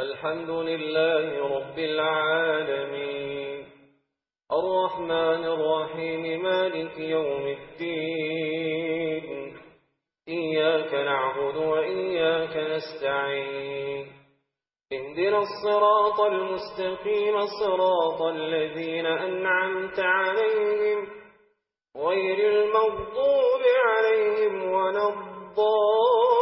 الحمد لله رب العالمين. الرحمن الرحيم، مالك يوم الدين. إياك نعبد وإياك نستعين. اهدنا الصراط المستقيم، صراط الذين أنعمت عليهم. غير المغضوب عليهم ولا الضالين.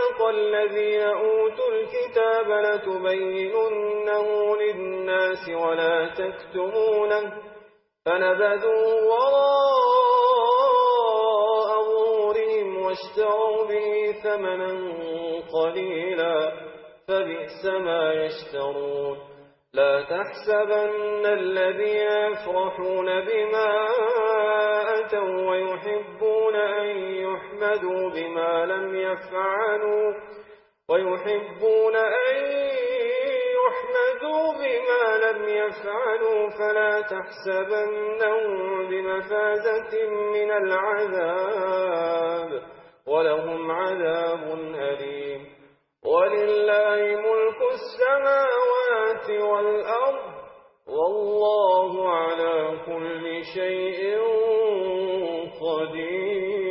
الذين أوتوا الكتاب لتبيننه للناس ولا تكتمونه فنبذوا وراء ظهورهم واشتروا به ثمنا قليلا فبئس ما يشترون لا تحسبن الذين يفرحون بما أتوا ويحبون أن يحمدوا بما لم يفعلوا ويحبون أن يحمدوا بما لم يفعلوا فلا تحسبنهم بمفازة من العذاب ولهم عذاب أليم ولله ملك السماوات والأرض والله على كل شيء قدير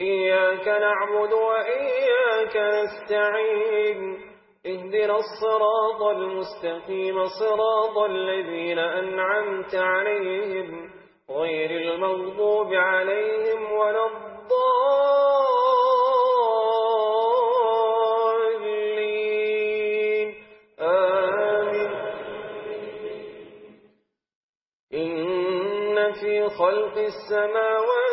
إياك نعبد وإياك نستعين اهدنا الصراط المستقيم صراط الذين أنعمت عليهم غير المغضوب عليهم ولا الضالين. آمين إن في خلق السماوات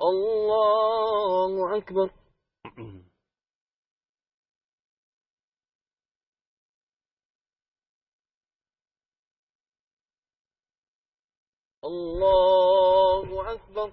الله أكبر الله أكبر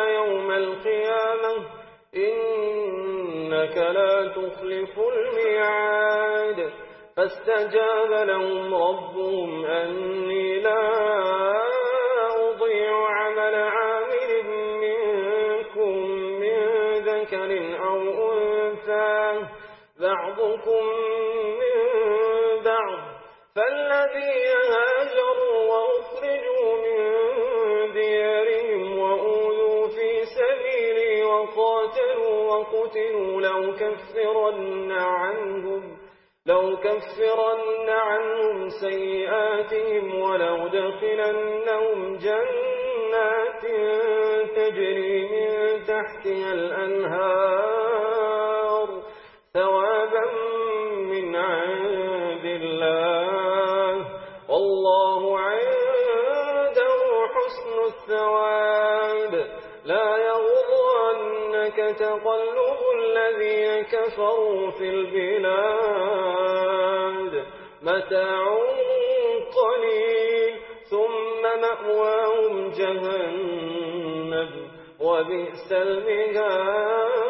تخزنا يوم القيامة إنك لا تخلف الميعاد. فاستجاب لهم ربهم أني لا قتلوا لو كفرن عنهم لو كفرن عنهم سيئاتهم ولو دخلنهم جنات تجري من تحتها الأنهار الذين في البلاد متاع قليل ثم مأواهم جهنم وبئس المهاد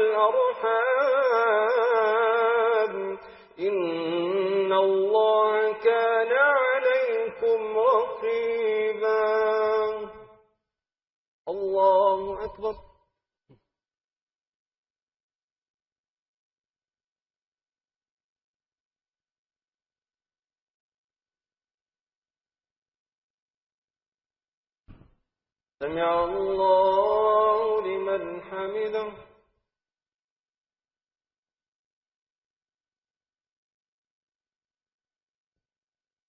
والأرحام إن الله كان عليكم رقيبا. الله أكبر. سمع الله لمن حمده.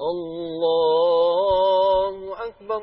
الله أكبر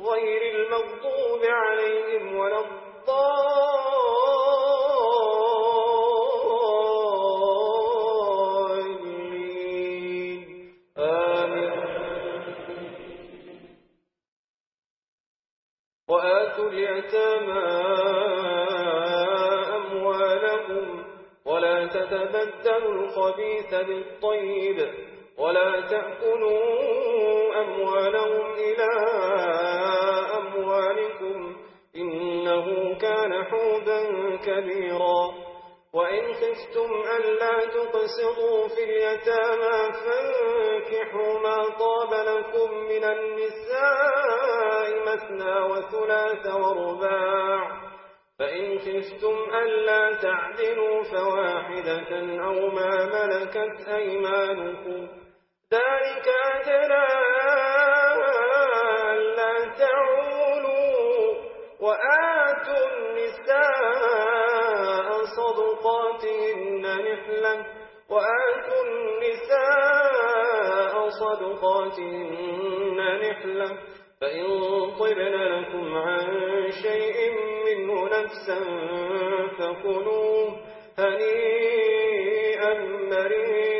غير المغضوب عليهم ولا الضالين. آمين. وآتوا اليتامى أموالهم ولا تتبدلوا الخبيث بالطيب. ولا تأكلوا أموالهم إلى أموالكم إنه كان حوبا كبيرا. وإن خفتم ألا تقسطوا في اليتامى فانكحوا ما طاب لكم من النساء مثنى وثلاث ورباع. فإن خفتم ألا تعدلوا فواحدة أو ما ملكت أيمانكم. ذلك أدنى ألا تعولوا وآتوا النساء صدقاتهن نحلة وآتوا النساء صدقاتهن نحلة فإن طبن لكم عن شيء منه نفسا فكلوه هنيئا مريئا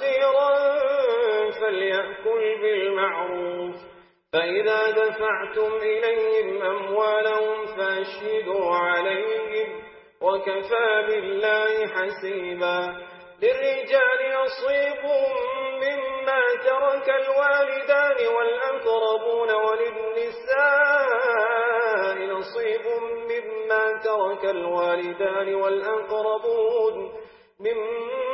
كان فليأكل بالمعروف فإذا دفعتم إليهم أموالهم فأشهدوا عليهم وكفى بالله حسيبا للرجال نصيب مما ترك الوالدان والأقربون وللنساء نصيب مما ترك الوالدان والأقربون مما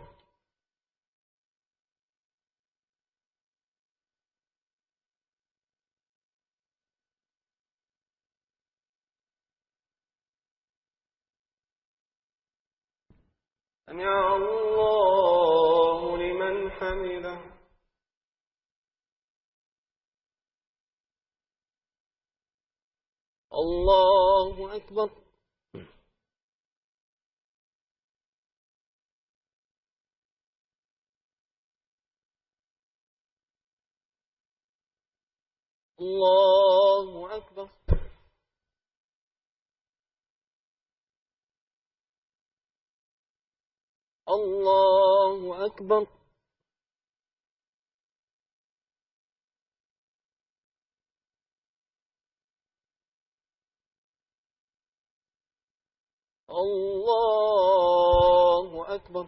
سمع الله لمن حمده. الله أكبر. الله أكبر. الله أكبر الله أكبر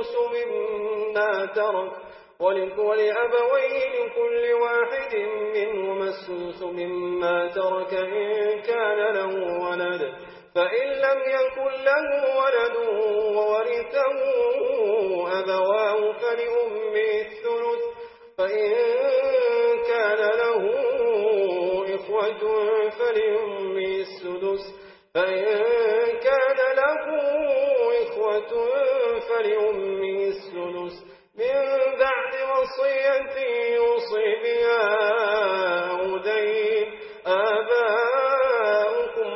السدس مما ترك ولأبويه لكل واحد منهما السدس مما ترك إن كان له ولد فإن لم يكن له ولد وورثه أبواه فلأمه الثلث فإن كان له إخوة فلأمه السدس فإن فلأمه السدس من بعد وصية يوصي بها أو دين آباؤكم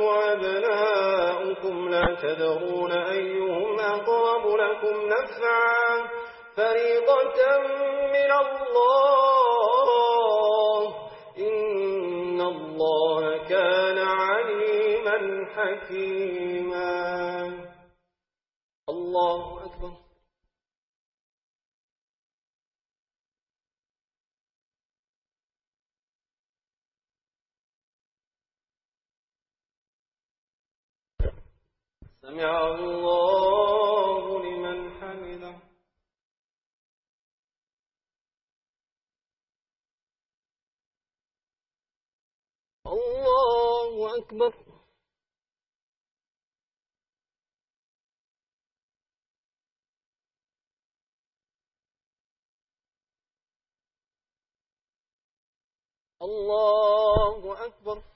وأبناؤكم لا تدرون أيهم أقرب لكم نفعا. فريضة من الله. إن الله كان عليما حكيما. سمع الله لمن حمده. الله أكبر. الله أكبر.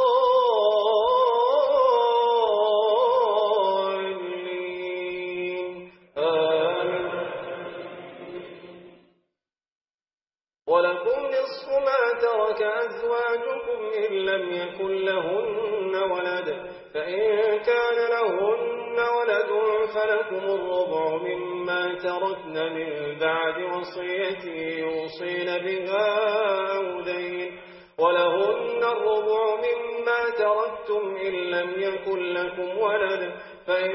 لم يكن لهن ولد. فإن كان لهن ولد فلكم الربع مما تركن من بعد وصية يوصين بها أو دين. ولهن الربع مما تركتم إن لم يكن لكم ولد. فإن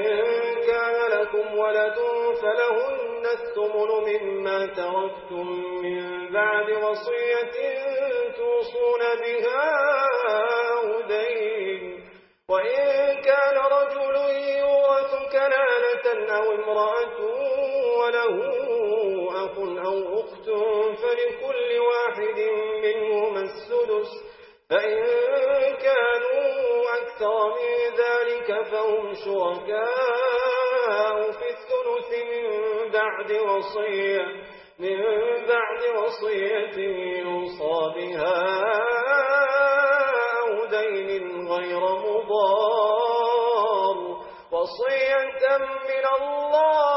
كان لكم ولد فلهن الثمن مما تركتم من بعد وصية توصون بها أو دين وإن كان رجل يورث كلالة أو امرأة وله أخ أو أخت فلكل واحد منهما السدس. فإن كانوا أكثر من ذلك فهم شركاء. في الثلث من بعد وصية من بعد وصية يوصى بها أو دين غير مضار وصية من الله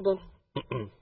الله أكبر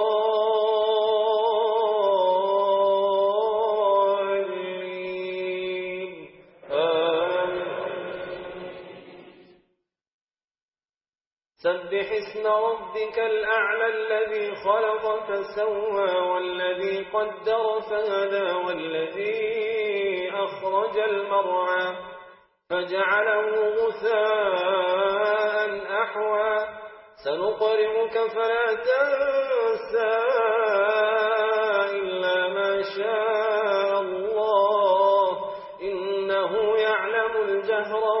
سبح اسم ربك الأعلى الذي خلق فسوى والذي قدر فهدى والذي أخرج المرعى فجعله غثاء أحوى سنقرئك فلا تنسى إلا ما شاء الله إنه يعلم الجهر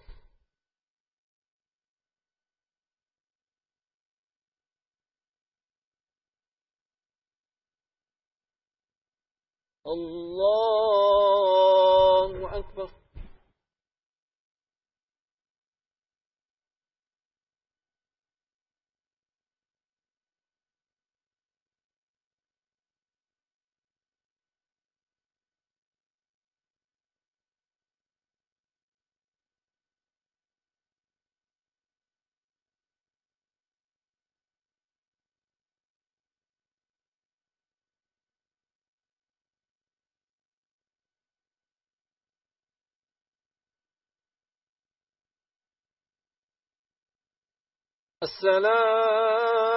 الله أكبر السلام.